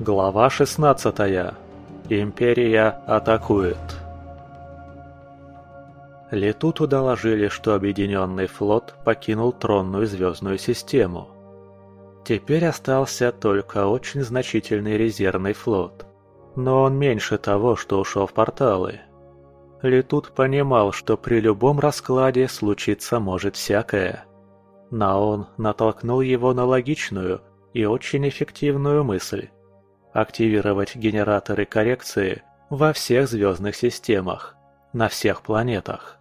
Глава 16. Империя атакует. Летуту доложили, что Объединенный флот покинул тронную звездную систему. Теперь остался только очень значительный резервный флот, но он меньше того, что ушел в порталы. Летут понимал, что при любом раскладе случиться может всякое. Наон натолкнул его на логичную и очень эффективную мысль – активировать генераторы коррекции во всех звездных системах, на всех планетах.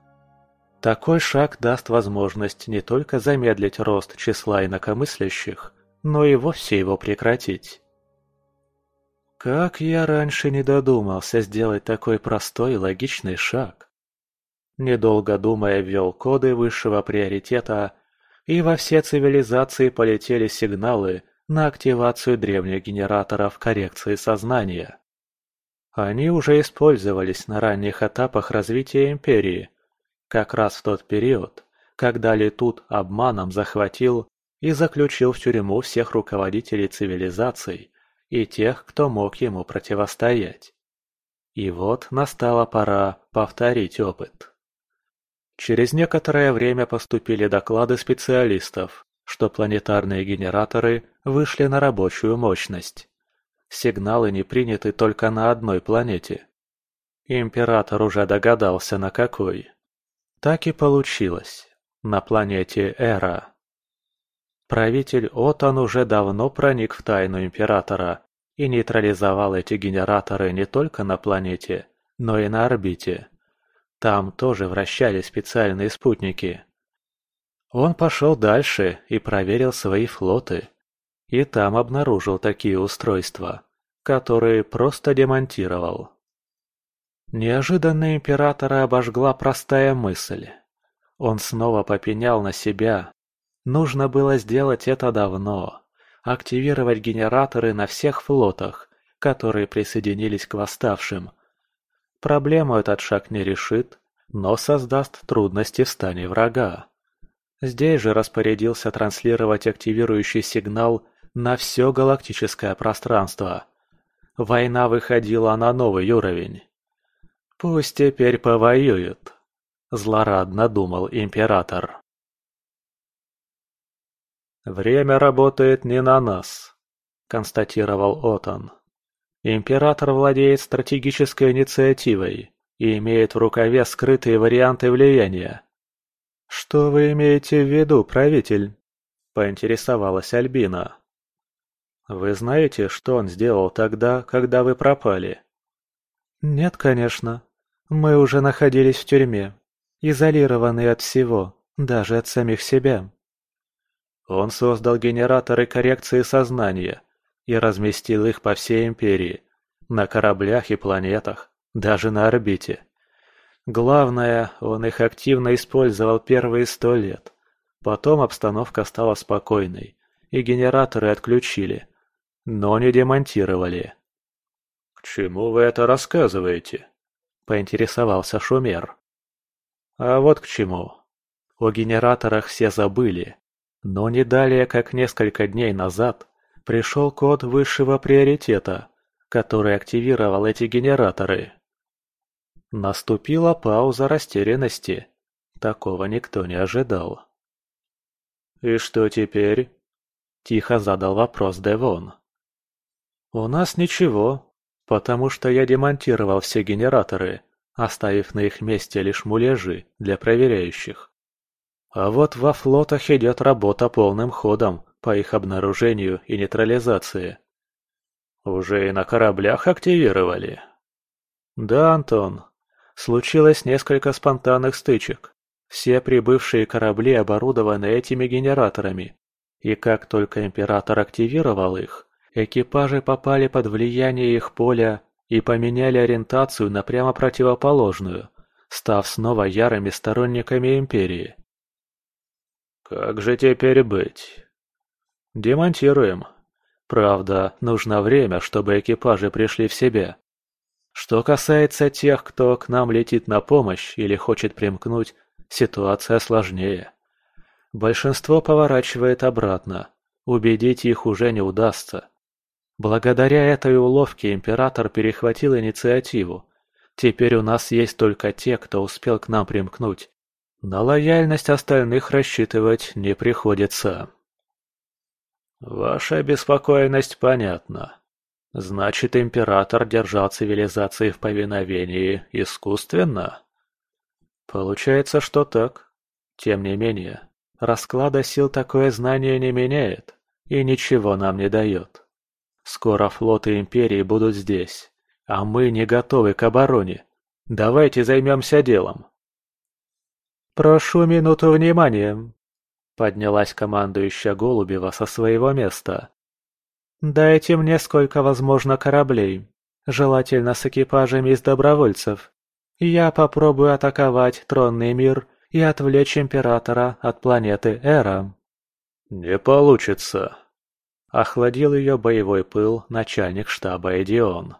Такой шаг даст возможность не только замедлить рост числа инакомыслящих, но и вовсе его прекратить. Как я раньше не додумался сделать такой простой и логичный шаг? Недолго думая, ввел коды высшего приоритета, и во все цивилизации полетели сигналы на активацию древних генераторов коррекции сознания. Они уже использовались на ранних этапах развития Империи, как раз в тот период, когда Летут обманом захватил и заключил в тюрьму всех руководителей цивилизаций и тех, кто мог ему противостоять. И вот настала пора повторить опыт. Через некоторое время поступили доклады специалистов, что планетарные генераторы вышли на рабочую мощность. Сигналы не приняты только на одной планете. Император уже догадался, на какой. Так и получилось. На планете Эра. Правитель Отан уже давно проник в тайну Императора и нейтрализовал эти генераторы не только на планете, но и на орбите. Там тоже вращались специальные спутники. Он пошел дальше и проверил свои флоты. И там обнаружил такие устройства, которые просто демонтировал. Неожиданно императора обожгла простая мысль. Он снова попенял на себя, Нужно было сделать это давно. Активировать генераторы на всех флотах, которые присоединились к восставшим. Проблему этот шаг не решит, но создаст трудности в стане врага. Здесь же распорядился транслировать активирующий сигнал на все галактическое пространство. Война выходила на новый уровень. «Пусть теперь повоюют», – злорадно думал император. «Время работает не на нас», – констатировал Отон. «Император владеет стратегической инициативой и имеет в рукаве скрытые варианты влияния». «Что вы имеете в виду, правитель?» – поинтересовалась Альбина. «Вы знаете, что он сделал тогда, когда вы пропали?» «Нет, конечно. Мы уже находились в тюрьме, изолированные от всего, даже от самих себя. Он создал генераторы коррекции сознания и разместил их по всей Империи, на кораблях и планетах, даже на орбите. Главное, он их активно использовал первые сто лет. Потом обстановка стала спокойной, и генераторы отключили, но не демонтировали. «К чему вы это рассказываете?» – поинтересовался Шумер. «А вот к чему. О генераторах все забыли, но не далее, как несколько дней назад, пришел код высшего приоритета, который активировал эти генераторы. Наступила пауза растерянности. Такого никто не ожидал. «И что теперь?» – тихо задал вопрос Девон. «У нас ничего, потому что я демонтировал все генераторы, оставив на их месте лишь муляжи для проверяющих. А вот во флотах идет работа полным ходом по их обнаружению и нейтрализации. Уже и на кораблях активировали? Да, Антон. Случилось несколько спонтанных стычек. Все прибывшие корабли оборудованы этими генераторами. И как только Император активировал их, экипажи попали под влияние их поля и поменяли ориентацию на прямо противоположную, став снова ярыми сторонниками Империи. Как же теперь быть? Демонтируем. Правда, нужно время, чтобы экипажи пришли в себя. Что касается тех, кто к нам летит на помощь или хочет примкнуть, ситуация сложнее. Большинство поворачивает обратно. Убедить их уже не удастся. Благодаря этой уловке император перехватил инициативу. Теперь у нас есть только те, кто успел к нам примкнуть. На лояльность остальных рассчитывать не приходится. Ваша беспокойность понятна. Значит, император держал цивилизации в повиновении искусственно? Получается, что так. Тем не менее, расклада сил такое знание не меняет и ничего нам не дает. Скоро флоты Империи будут здесь, а мы не готовы к обороне. Давайте займемся делом. «Прошу минуту внимания», — поднялась командующая Голубева со своего места. «Дайте мне сколько возможно кораблей, желательно с экипажами из добровольцев. Я попробую атаковать тронный мир и отвлечь Императора от планеты Эра». «Не получится», — охладил ее боевой пыл начальник штаба Эдион.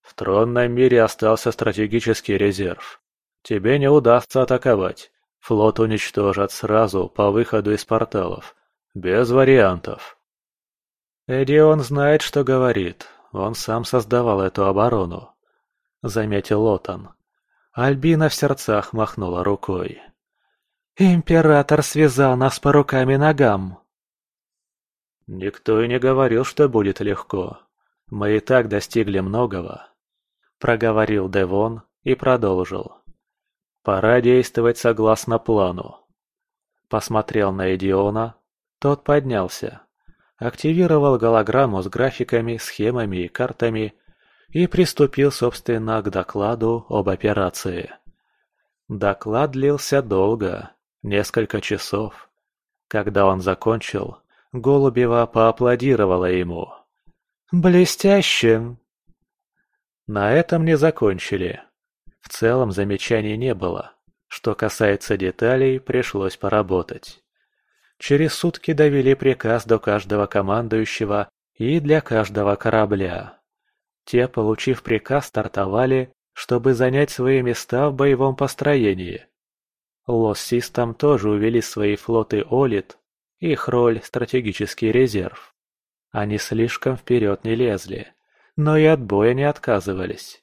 «В тронном мире остался стратегический резерв. Тебе не удастся атаковать. Флот уничтожат сразу по выходу из порталов. Без вариантов». «Эдион знает, что говорит. Он сам создавал эту оборону», — заметил Лотан. Альбина в сердцах махнула рукой. «Император связал нас по рукам и ногам». «Никто и не говорил, что будет легко. Мы и так достигли многого», — проговорил Девон и продолжил. «Пора действовать согласно плану». Посмотрел на Эдиона, тот поднялся, активировал голограмму с графиками, схемами и картами и приступил, собственно, к докладу об операции. Доклад длился долго, несколько часов. Когда он закончил, Голубева поаплодировала ему. «Блестяще!» На этом не закончили. В целом замечаний не было. Что касается деталей, пришлось поработать. Через сутки довели приказ до каждого командующего и для каждого корабля. Те, получив приказ, стартовали, чтобы занять свои места в боевом построении. Лос-Систам тоже увели свои флоты Олит их роль – стратегический резерв. Они слишком вперед не лезли, но и от боя не отказывались.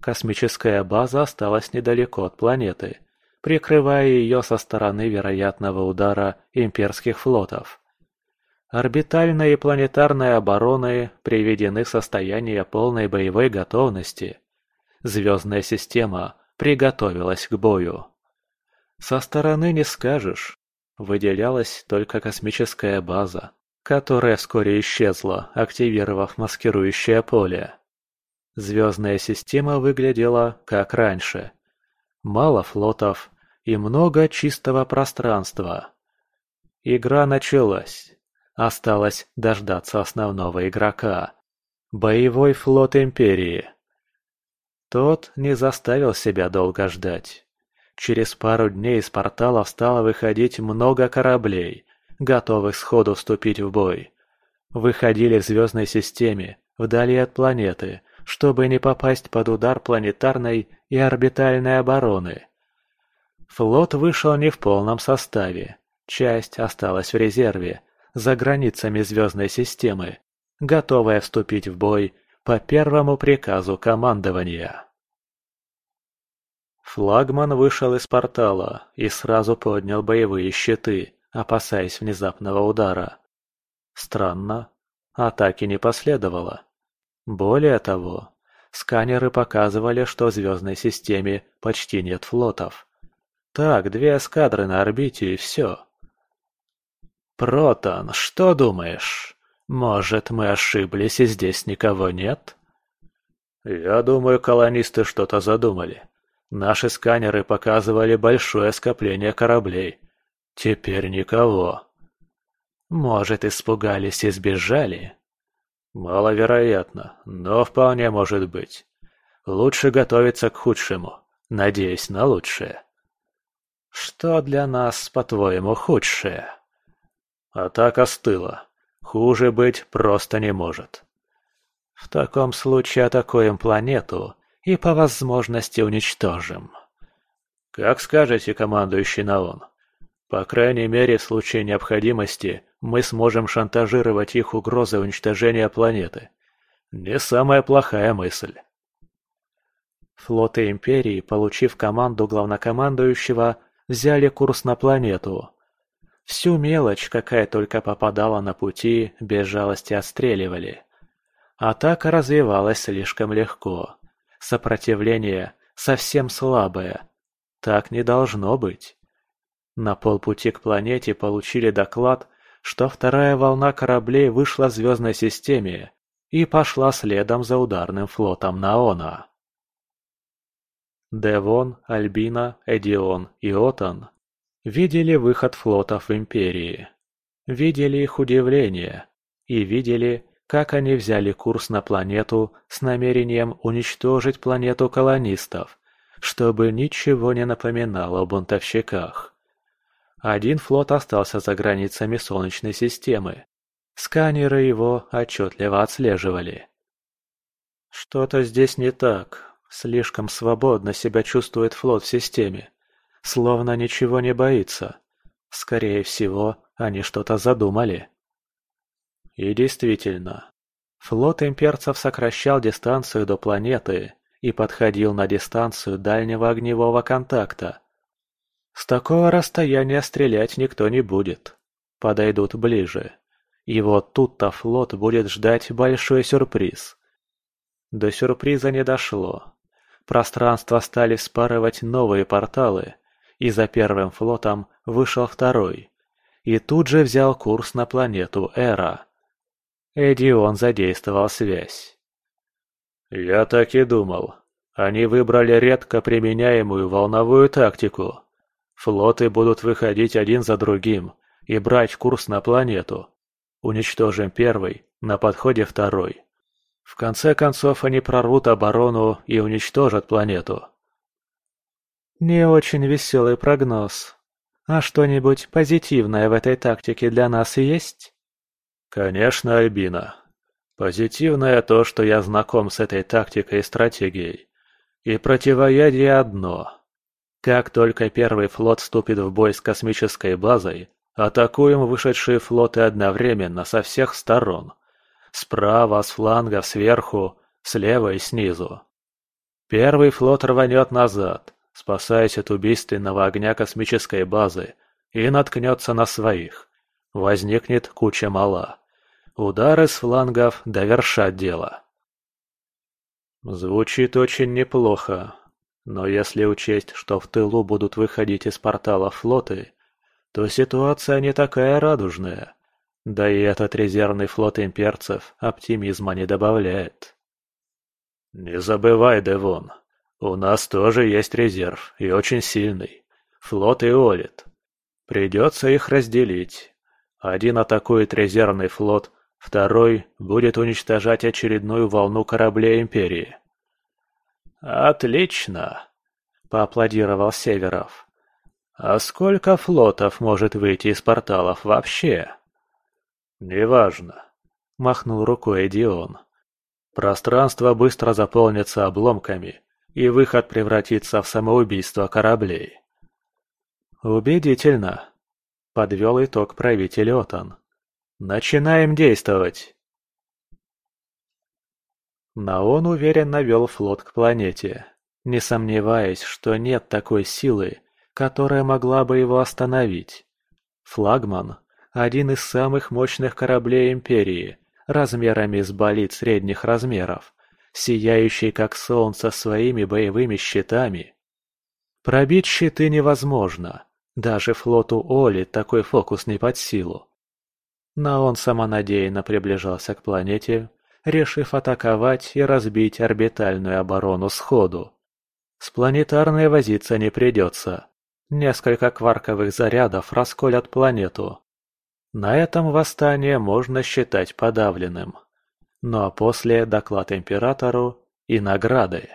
Космическая база осталась недалеко от планеты, прикрывая ее со стороны вероятного удара имперских флотов. Орбитальная и планетарная обороны приведены в состояние полной боевой готовности. Звездная система приготовилась к бою. Со стороны не скажешь, Выделялась только космическая база, которая вскоре исчезла, активировав маскирующее поле. Звездная система выглядела как раньше. Мало флотов и много чистого пространства. Игра началась. Осталось дождаться основного игрока. Боевой флот Империи. Тот не заставил себя долго ждать. Через пару дней из портала стало выходить много кораблей, готовых сходу вступить в бой. Выходили в звездной системе, вдали от планеты, чтобы не попасть под удар планетарной и орбитальной обороны. Флот вышел не в полном составе, часть осталась в резерве, за границами звездной системы, готовая вступить в бой по первому приказу командования. Флагман вышел из портала и сразу поднял боевые щиты, опасаясь внезапного удара. Странно, атаки не последовало. Более того, сканеры показывали, что в звездной системе почти нет флотов. Так, две эскадры на орбите и все. «Протон, что думаешь? Может, мы ошиблись и здесь никого нет?» «Я думаю, колонисты что-то задумали», Наши сканеры показывали большое скопление кораблей. Теперь никого. Может, испугались и сбежали? Маловероятно, но вполне может быть. Лучше готовиться к худшему, надеясь на лучшее. Что для нас, по-твоему, худшее? Атака с тыла. Хуже быть просто не может. В таком случае атакуем планету и по возможности уничтожим. Как скажете, командующий Наон. По крайней мере, в случае необходимости мы сможем шантажировать их угрозой уничтожения планеты. Не самая плохая мысль. Флоты Империи, получив команду главнокомандующего, взяли курс на планету. Всю мелочь, какая только попадала на пути, без жалости отстреливали. Атака развивалась слишком легко. Сопротивление совсем слабое. Так не должно быть. На полпути к планете получили доклад, что вторая волна кораблей вышла в звездной системе и пошла следом за ударным флотом Наона. Девон, Альбина, Эдион и Отон видели выход флотов Империи. Видели их удивление и видели, как они взяли курс на планету с намерением уничтожить планету колонистов, чтобы ничего не напоминало о бунтовщиках. Один флот остался за границами Солнечной системы. Сканеры его отчетливо отслеживали. Что-то здесь не так. Слишком свободно себя чувствует флот в системе. Словно ничего не боится. Скорее всего, они что-то задумали. И действительно, флот имперцев сокращал дистанцию до планеты и подходил на дистанцию дальнего огневого контакта. С такого расстояния стрелять никто не будет. Подойдут ближе. И вот тут-то флот будет ждать большой сюрприз. До сюрприза не дошло. Пространство стали спарывать новые порталы, и за первым флотом вышел второй. И тут же взял курс на планету Эра. Эдион задействовал связь. «Я так и думал. Они выбрали редко применяемую волновую тактику. Флоты будут выходить один за другим и брать курс на планету. Уничтожим первый, на подходе второй. В конце концов они прорвут оборону и уничтожат планету». «Не очень веселый прогноз. А что-нибудь позитивное в этой тактике для нас есть?» Конечно, Альбина. Позитивное то, что я знаком с этой тактикой и стратегией. И противоядие одно. Как только первый флот вступит в бой с космической базой, атакуем вышедшие флоты одновременно со всех сторон. Справа, с флангов, сверху, слева и снизу. Первый флот рванет назад, спасаясь от убийственного огня космической базы, и наткнется на своих. Возникнет куча мала. Удары с флангов довершат дело. Звучит очень неплохо, но если учесть, что в тылу будут выходить из портала флоты, то ситуация не такая радужная. Да и этот резервный флот имперцев оптимизма не добавляет. Не забывай, Девон, у нас тоже есть резерв, и очень сильный. Флот и Олит. Придется их разделить. Один атакует резервный флот, Второй будет уничтожать очередную волну кораблей Империи. «Отлично!» – поаплодировал Северов. «А сколько флотов может выйти из порталов вообще?» «Неважно», – махнул рукой Эдион. «Пространство быстро заполнится обломками, и выход превратится в самоубийство кораблей». «Убедительно», – подвел итог правитель Отан. Начинаем действовать!» Наон уверенно вел флот к планете, не сомневаясь, что нет такой силы, которая могла бы его остановить. Флагман – один из самых мощных кораблей Империи, размерами с болид средних размеров, сияющий как солнце своими боевыми щитами. Пробить щиты невозможно, даже флоту Оли такой фокус не под силу. Но он самонадеянно приближался к планете, решив атаковать и разбить орбитальную оборону сходу. С планетарной возиться не придется. Несколько кварковых зарядов расколят планету. На этом восстание можно считать подавленным. Ну а после доклад императору и награды.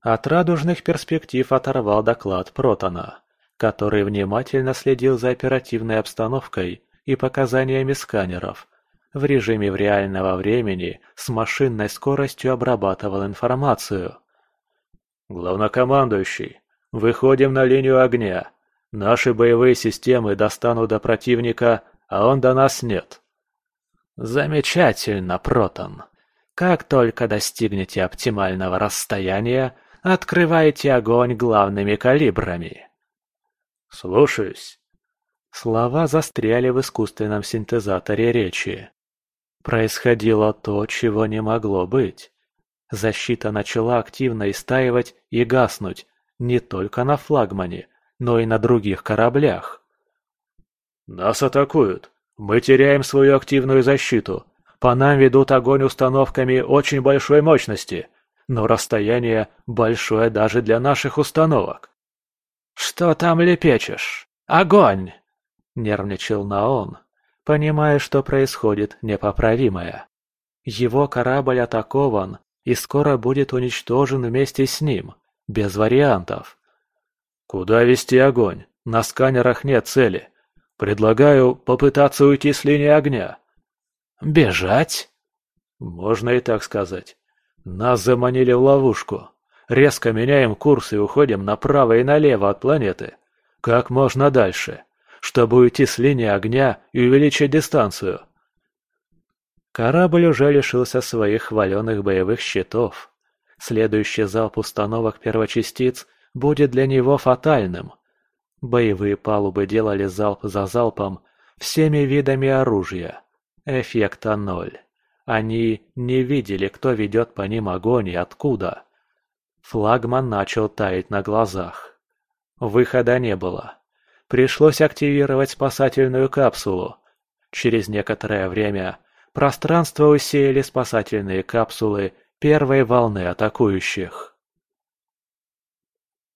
От радужных перспектив оторвал доклад Протона, который внимательно следил за оперативной обстановкой и показаниями сканеров. В режиме в реального времени с машинной скоростью обрабатывал информацию. «Главнокомандующий, выходим на линию огня. Наши боевые системы достанут до противника, а он до нас нет. Замечательно, Протон. Как только достигнете оптимального расстояния, открывайте огонь главными калибрами. Слушаюсь. Слова застряли в искусственном синтезаторе речи. Происходило то, чего не могло быть. Защита начала активно истаивать и гаснуть не только на флагмане, но и на других кораблях. «Нас атакуют. Мы теряем свою активную защиту. По нам ведут огонь установками очень большой мощности, но расстояние большое даже для наших установок». «Что там лепечешь? Огонь!» — нервничал Наон, понимая, что происходит непоправимое. Его корабль атакован и скоро будет уничтожен вместе с ним, без вариантов. «Куда вести огонь? На сканерах нет цели. Предлагаю попытаться уйти с линии огня». «Бежать?» «Можно и так сказать. Нас заманили в ловушку. Резко меняем курс и уходим направо и налево от планеты. Как можно дальше, чтобы уйти с линии огня и увеличить дистанцию». Корабль уже лишился своих хваленных боевых щитов. Следующий залп установок первочастиц будет для него фатальным. Боевые палубы делали залп за залпом всеми видами оружия. Эффекта ноль. Они не видели, кто ведет по ним огонь и откуда. Флагман начал таять на глазах. Выхода не было. Пришлось активировать спасательную капсулу. Через некоторое время пространство усеяли спасательные капсулы первой волны атакующих.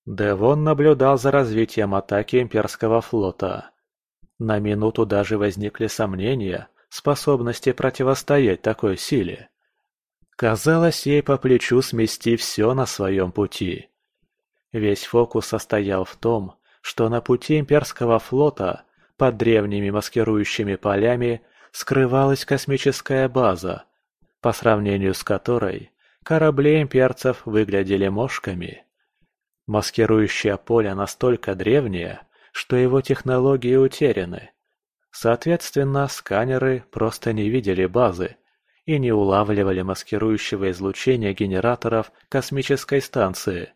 Девон наблюдал за развитием атаки имперского флота. На минуту даже возникли сомнения в способности противостоять такой силе. Казалось, ей по плечу смести все на своем пути. Весь фокус состоял в том, что на пути имперского флота под древними маскирующими полями скрывалась космическая база, по сравнению с которой корабли имперцев выглядели мошками. Маскирующее поле настолько древнее, что его технологии утеряны. Соответственно, сканеры просто не видели базы и не улавливали маскирующего излучения генераторов космической станции.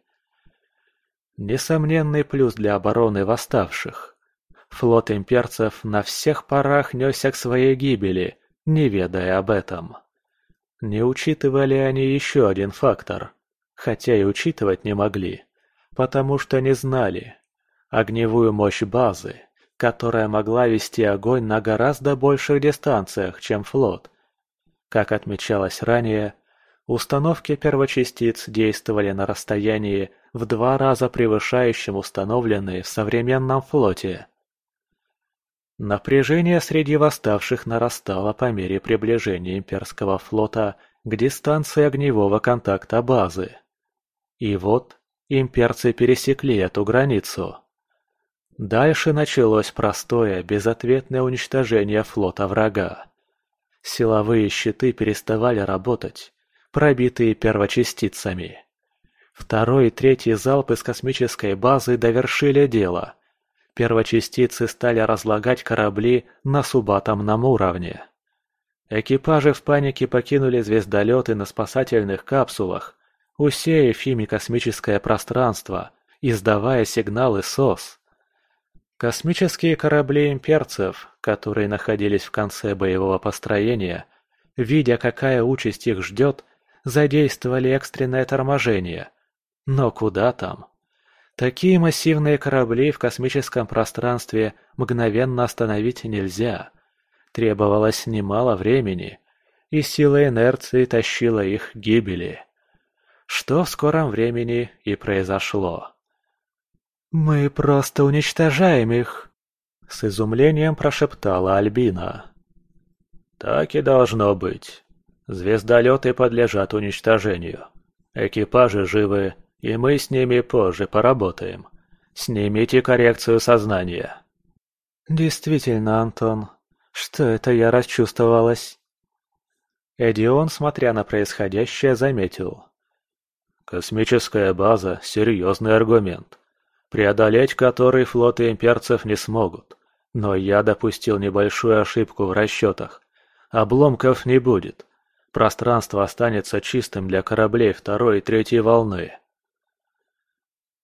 Несомненный плюс для обороны восставших. Флот имперцев на всех парах несся к своей гибели, не ведая об этом. Не учитывали они еще один фактор, хотя и учитывать не могли потому что не знали. Огневую мощь базы, которая могла вести огонь на гораздо больших дистанциях, чем флот. Как отмечалось ранее, установки первочастиц действовали на расстоянии в два раза превышающем установленные в современном флоте. Напряжение среди восставших нарастало по мере приближения имперского флота к дистанции огневого контакта базы. И вот Имперцы пересекли эту границу. Дальше началось простое, безответное уничтожение флота врага. Силовые щиты переставали работать, пробитые первочастицами. Второй и третий залп из космической базы довершили дело. Первочастицы стали разлагать корабли на субатомном уровне. Экипажи в панике покинули звездолеты на спасательных капсулах, усеяв ими космическое пространство, издавая сигналы СОС. Космические корабли имперцев, которые находились в конце боевого построения, видя, какая участь их ждет, задействовали экстренное торможение. Но куда там? Такие массивные корабли в космическом пространстве мгновенно остановить нельзя. Требовалось немало времени, и сила инерции тащила их к гибели что в скором времени и произошло. «Мы просто уничтожаем их!» — с изумлением прошептала Альбина. «Так и должно быть. Звездолеты подлежат уничтожению. Экипажи живы, и мы с ними позже поработаем. Снимите коррекцию сознания». «Действительно, Антон, что это я расчувствовалась?» Эдион, смотря на происходящее, заметил. Космическая база – серьезный аргумент. преодолеть который флоты имперцев не смогут. Но я допустил небольшую ошибку в расчетах. Обломков не будет. Пространство останется чистым для кораблей второй и третьей волны.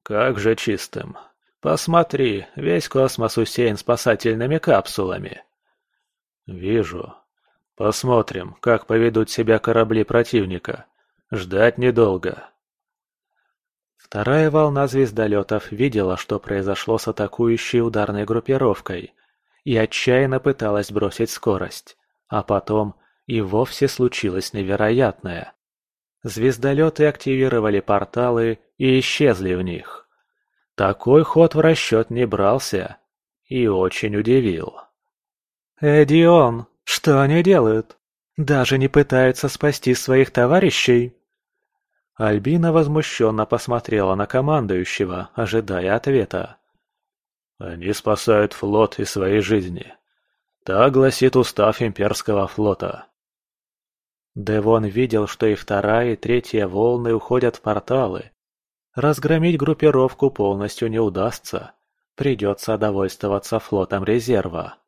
Как же чистым? Посмотри, весь космос усеян спасательными капсулами. Вижу. Посмотрим, как поведут себя корабли противника. Ждать недолго. Вторая волна звездолетов видела, что произошло с атакующей ударной группировкой, и отчаянно пыталась бросить скорость. А потом и вовсе случилось невероятное. Звездолеты активировали порталы и исчезли в них. Такой ход в расчет не брался и очень удивил. «Эдион, что они делают? Даже не пытаются спасти своих товарищей?» Альбина возмущенно посмотрела на командующего, ожидая ответа. «Они спасают флот и свои жизни. Так гласит устав имперского флота. Девон видел, что и вторая, и третья волны уходят в порталы. Разгромить группировку полностью не удастся. Придется довольствоваться флотом резерва.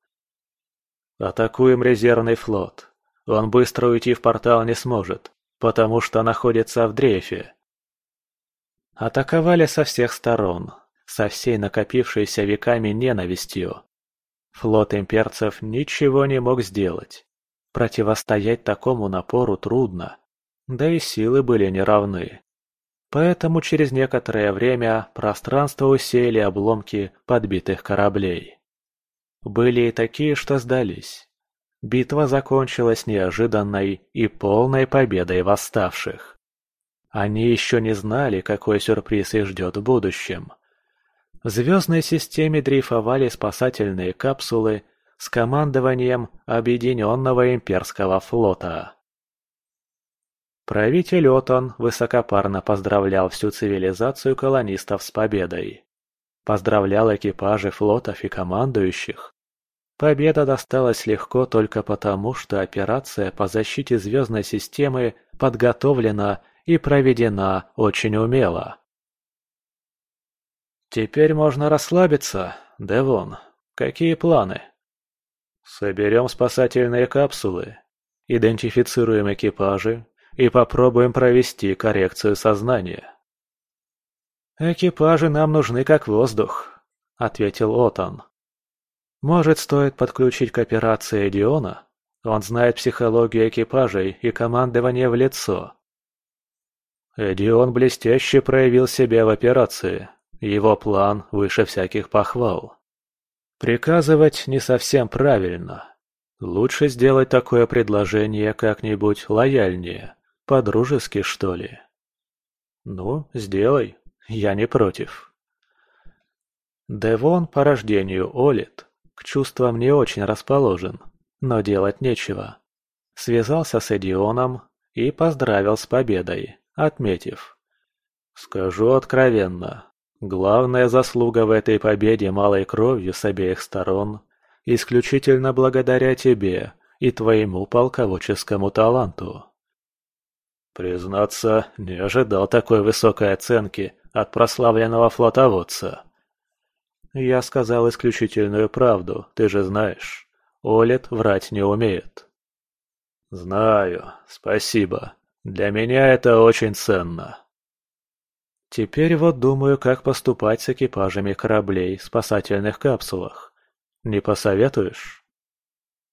Атакуем резервный флот. Он быстро уйти в портал не сможет, потому что находится в дрейфе. Атаковали со всех сторон, со всей накопившейся веками ненавистью. Флот имперцев ничего не мог сделать. Противостоять такому напору трудно, да и силы были неравны. Поэтому через некоторое время пространство усеяли обломки подбитых кораблей. Были и такие, что сдались. Битва закончилась неожиданной и полной победой восставших. Они еще не знали, какой сюрприз их ждет в будущем. В звездной системе дрейфовали спасательные капсулы с командованием Объединенного Имперского флота. Правитель Отон высокопарно поздравлял всю цивилизацию колонистов с победой. Поздравлял экипажи флотов и командующих. Победа досталась легко только потому, что операция по защите звездной системы подготовлена и проведена очень умело. «Теперь можно расслабиться, Девон. Какие планы?» Соберем спасательные капсулы, идентифицируем экипажи и попробуем провести коррекцию сознания. «Экипажи нам нужны как воздух», — ответил Отон. «Может, стоит подключить к операции Диона? Он знает психологию экипажей и командование в лицо». Эдион блестяще проявил себя в операции. Его план выше всяких похвал. Приказывать не совсем правильно. Лучше сделать такое предложение как-нибудь лояльнее, по-дружески, что ли. Ну, сделай, я не против. Девон по рождению Олит, к чувствам не очень расположен, но делать нечего. Связался с Эдионом и поздравил с победой, отметив. Скажу откровенно, Главная заслуга в этой победе малой кровью с обеих сторон исключительно благодаря тебе и твоему полководческому таланту. Признаться, не ожидал такой высокой оценки от прославленного флотоводца. Я сказал исключительную правду, ты же знаешь. Олет врать не умеет. Знаю, спасибо. Для меня это очень ценно. Теперь вот думаю, как поступать с экипажами кораблей в спасательных капсулах. Не посоветуешь?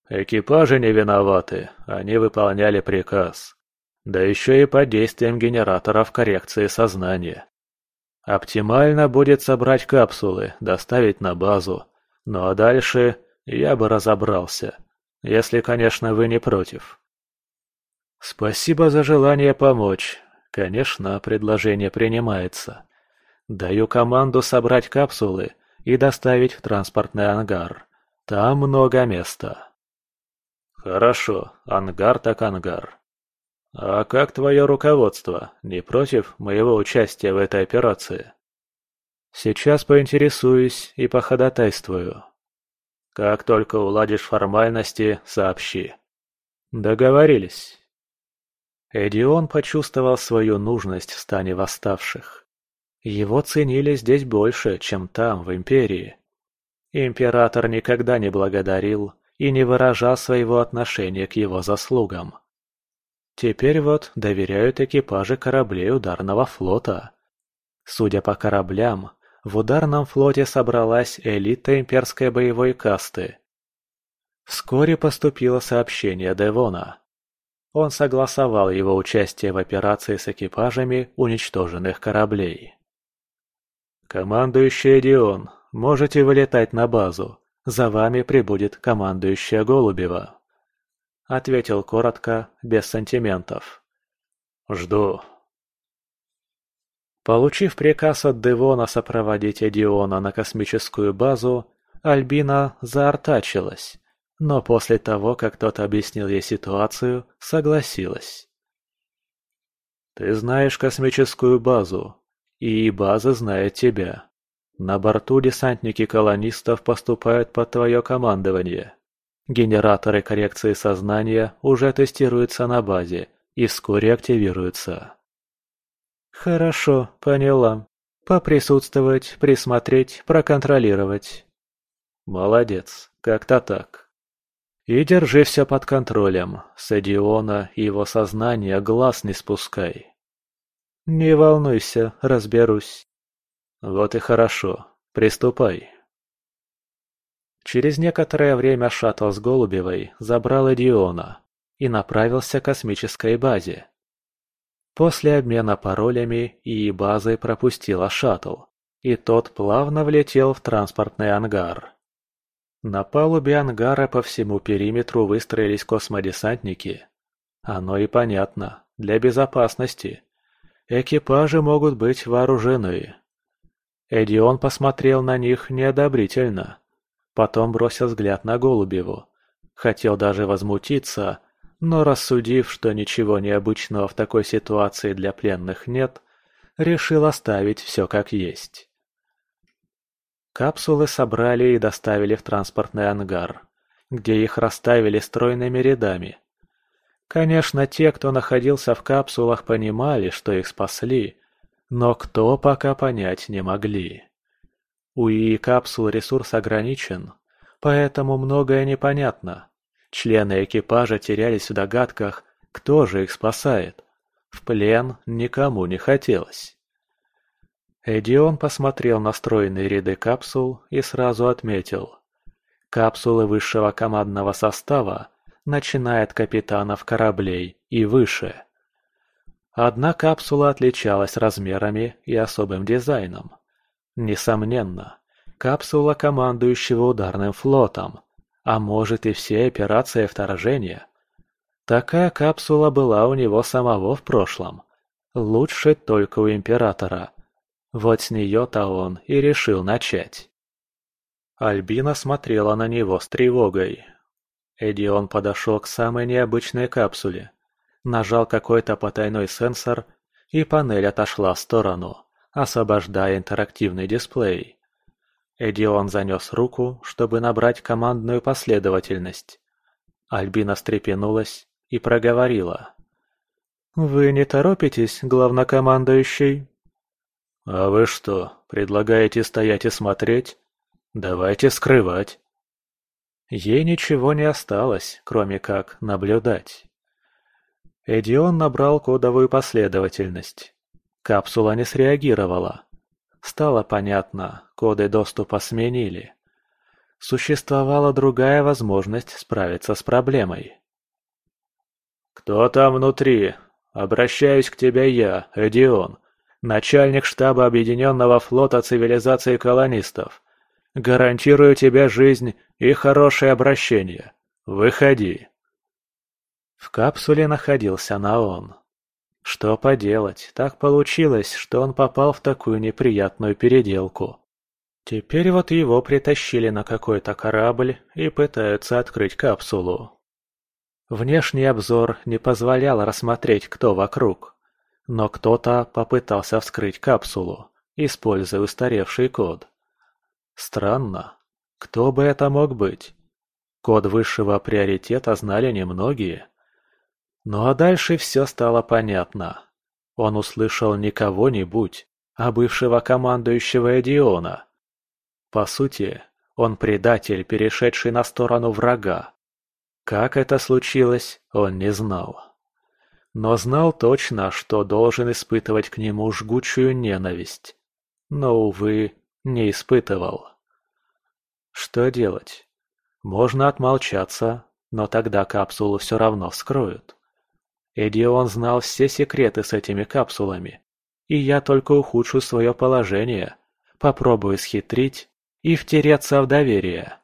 Экипажи не виноваты, они выполняли приказ. Да еще и под действием генераторов коррекции сознания. Оптимально будет собрать капсулы, доставить на базу. Ну а дальше я бы разобрался. Если, конечно, вы не против. Спасибо за желание помочь. Конечно, предложение принимается. Даю команду собрать капсулы и доставить в транспортный ангар. Там много места. Хорошо, ангар так ангар. А как твое руководство? Не против моего участия в этой операции? Сейчас поинтересуюсь и походатайствую. Как только уладишь формальности, сообщи. Договорились. Эдион почувствовал свою нужность в стане восставших. Его ценили здесь больше, чем там, в Империи. Император никогда не благодарил и не выражал своего отношения к его заслугам. Теперь вот доверяют экипажи кораблей ударного флота. Судя по кораблям, в ударном флоте собралась элита имперской боевой касты. Вскоре поступило сообщение Девона. Он согласовал его участие в операции с экипажами уничтоженных кораблей. «Командующий Дион, можете вылетать на базу. За вами прибудет командующая Голубева», — ответил коротко, без сантиментов. «Жду». Получив приказ от Девона сопроводить Эдиона на космическую базу, Альбина заортачилась, но после того, как тот объяснил ей ситуацию, согласилась. «Ты знаешь космическую базу, и база знает тебя. На борту десантники колонистов поступают под твое командование. Генераторы коррекции сознания уже тестируются на базе и вскоре активируются. Хорошо, поняла. Поприсутствовать, присмотреть, проконтролировать. Молодец, как-то так. И держи все под контролем. С Эдиона и его сознания глаз не спускай. Не волнуйся, разберусь. Вот и хорошо. Приступай. Через некоторое время шаттл с Голубевой забрал Эдиона и направился к космической базе. После обмена паролями и базой пропустила шаттл, и тот плавно влетел в транспортный ангар. На палубе ангара по всему периметру выстроились космодесантники. Оно и понятно, для безопасности. Экипажи могут быть вооружены. Эдион посмотрел на них неодобрительно. Потом бросил взгляд на Голубеву. Хотел даже возмутиться, но рассудив, что ничего необычного в такой ситуации для пленных нет, решил оставить все как есть. Капсулы собрали и доставили в транспортный ангар, где их расставили стройными рядами. Конечно, те, кто находился в капсулах, понимали, что их спасли, но кто пока понять не могли. У ИИ-капсул ресурс ограничен, поэтому многое непонятно. Члены экипажа терялись в догадках, кто же их спасает. В плен никому не хотелось. Эдион посмотрел на стройные ряды капсул и сразу отметил. Капсулы высшего командного состава, начиная от капитанов кораблей и выше. Одна капсула отличалась размерами и особым дизайном. Несомненно, капсула командующего ударным флотом, а может и всей операцией вторжения. Такая капсула была у него самого в прошлом. Лучше только у Императора. Вот с нее-то он и решил начать. Альбина смотрела на него с тревогой. Эдион подошел к самой необычной капсуле, нажал какой-то потайной сенсор, и панель отошла в сторону, освобождая интерактивный дисплей. Эдион занес руку, чтобы набрать командную последовательность. Альбина встрепенулась и проговорила. «Вы не торопитесь, главнокомандующий?» «А вы что, предлагаете стоять и смотреть? Давайте скрывать». Ей ничего не осталось, кроме как наблюдать. Эдион набрал кодовую последовательность. Капсула не среагировала. Стало понятно, коды доступа сменили. Существовала другая возможность справиться с проблемой. «Кто там внутри? Обращаюсь к тебе я, Эдион, начальник штаба Объединенного флота цивилизации колонистов. Гарантирую тебе жизнь и хорошее обращение. Выходи!» В капсуле находился Наон. Что поделать, так получилось, что он попал в такую неприятную переделку. Теперь вот его притащили на какой-то корабль и пытаются открыть капсулу. Внешний обзор не позволял рассмотреть, кто вокруг. Но кто-то попытался вскрыть капсулу, используя устаревший код. Странно. Кто бы это мог быть? Код высшего приоритета знали немногие. Ну а дальше все стало понятно. Он услышал не кого-нибудь, а бывшего командующего Эдиона. По сути, он предатель, перешедший на сторону врага. Как это случилось, он не знал. Но знал точно, что должен испытывать к нему жгучую ненависть. Но, увы, не испытывал. Что делать? Можно отмолчаться, но тогда капсулу все равно вскроют. Эдион знал все секреты с этими капсулами, и я только ухудшу свое положение, попробую схитрить и втереться в доверие.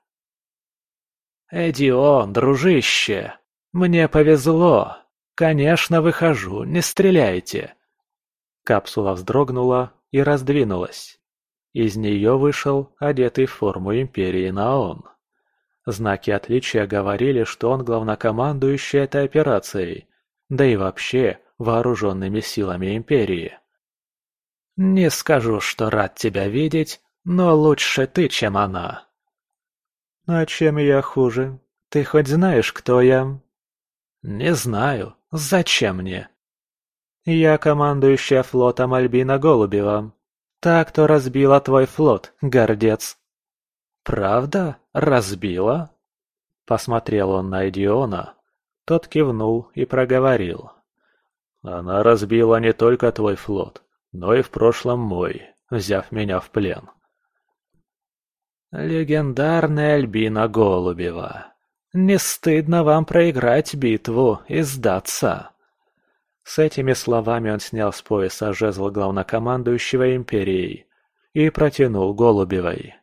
«Эдион, дружище, мне повезло. Конечно, выхожу, не стреляйте». Капсула вздрогнула и раздвинулась. Из нее вышел одетый в форму Империи Наон. Знаки отличия говорили, что он главнокомандующий этой операцией, да и вообще вооруженными силами Империи. «Не скажу, что рад тебя видеть, но лучше ты, чем она». «А чем я хуже? Ты хоть знаешь, кто я?» «Не знаю. Зачем мне?» «Я командующая флотом Альбина Голубева. Та, кто разбила твой флот, гордец». «Правда? Разбила?» Посмотрел он на Эдиона. Тот кивнул и проговорил. «Она разбила не только твой флот, но и в прошлом мой, взяв меня в плен». «Легендарная Альбина Голубева. Не стыдно вам проиграть битву и сдаться?» С этими словами он снял с пояса жезл главнокомандующего империей и протянул Голубевой.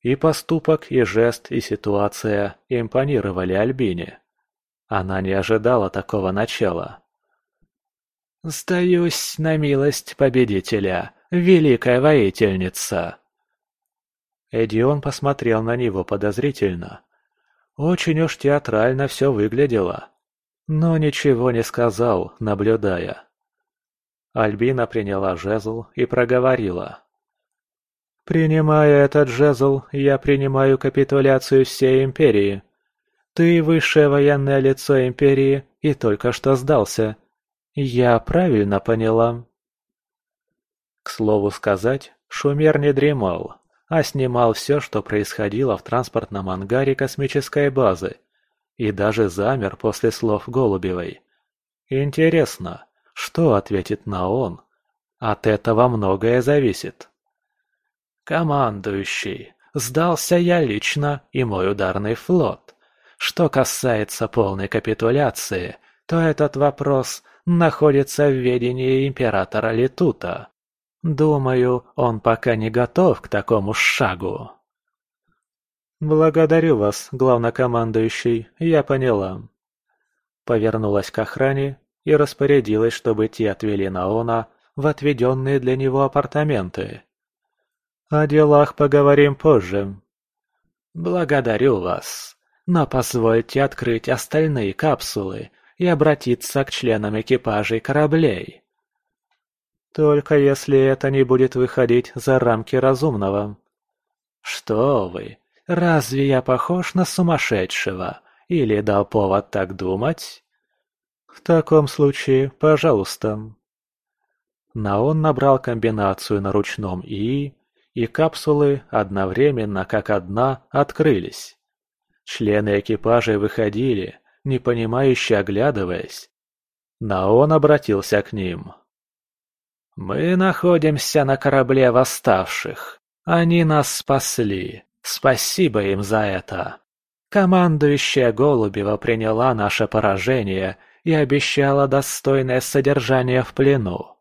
И поступок, и жест, и ситуация импонировали Альбине. Она не ожидала такого начала. «Сдаюсь на милость победителя, великая воительница!» Эдион посмотрел на него подозрительно. Очень уж театрально все выглядело. Но ничего не сказал, наблюдая. Альбина приняла жезл и проговорила. Принимая этот жезл, я принимаю капитуляцию всей Империи. Ты высшее военное лицо Империи и только что сдался. Я правильно поняла?» К слову сказать, Шумер не дремал, а снимал все, что происходило в транспортном ангаре космической базы, и даже замер после слов Голубевой. Интересно, что ответит на он? От этого многое зависит. «Командующий, сдался я лично и мой ударный флот. Что касается полной капитуляции, то этот вопрос находится в ведении императора Летута. Думаю, он пока не готов к такому шагу». «Благодарю вас, главнокомандующий, я поняла». Повернулась к охране и распорядилась, чтобы те отвели Наона в отведенные для него апартаменты. О делах поговорим позже. Благодарю вас. Но позвольте открыть остальные капсулы и обратиться к членам экипажей кораблей. Только если это не будет выходить за рамки разумного. Что вы, разве я похож на сумасшедшего? Или дал повод так думать? В таком случае, пожалуйста. Наон набрал комбинацию на ручном ИИ и капсулы одновременно, как одна, открылись. Члены экипажа выходили, непонимающе оглядываясь. Наон обратился к ним. «Мы находимся на корабле восставших. Они нас спасли. Спасибо им за это. Командующая Голубева приняла наше поражение и обещала достойное содержание в плену.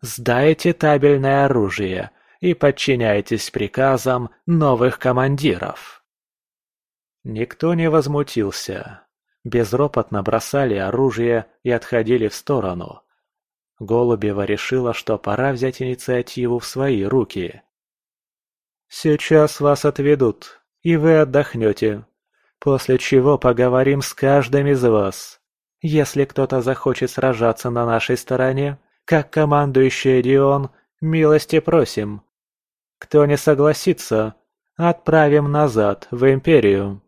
Сдайте табельное оружие и подчиняйтесь приказам новых командиров. Никто не возмутился. Безропотно бросали оружие и отходили в сторону. Голубева решила, что пора взять инициативу в свои руки. «Сейчас вас отведут, и вы отдохнете, после чего поговорим с каждым из вас. Если кто-то захочет сражаться на нашей стороне, как командующий Дион, милости просим. Кто не согласится, отправим назад в Империю.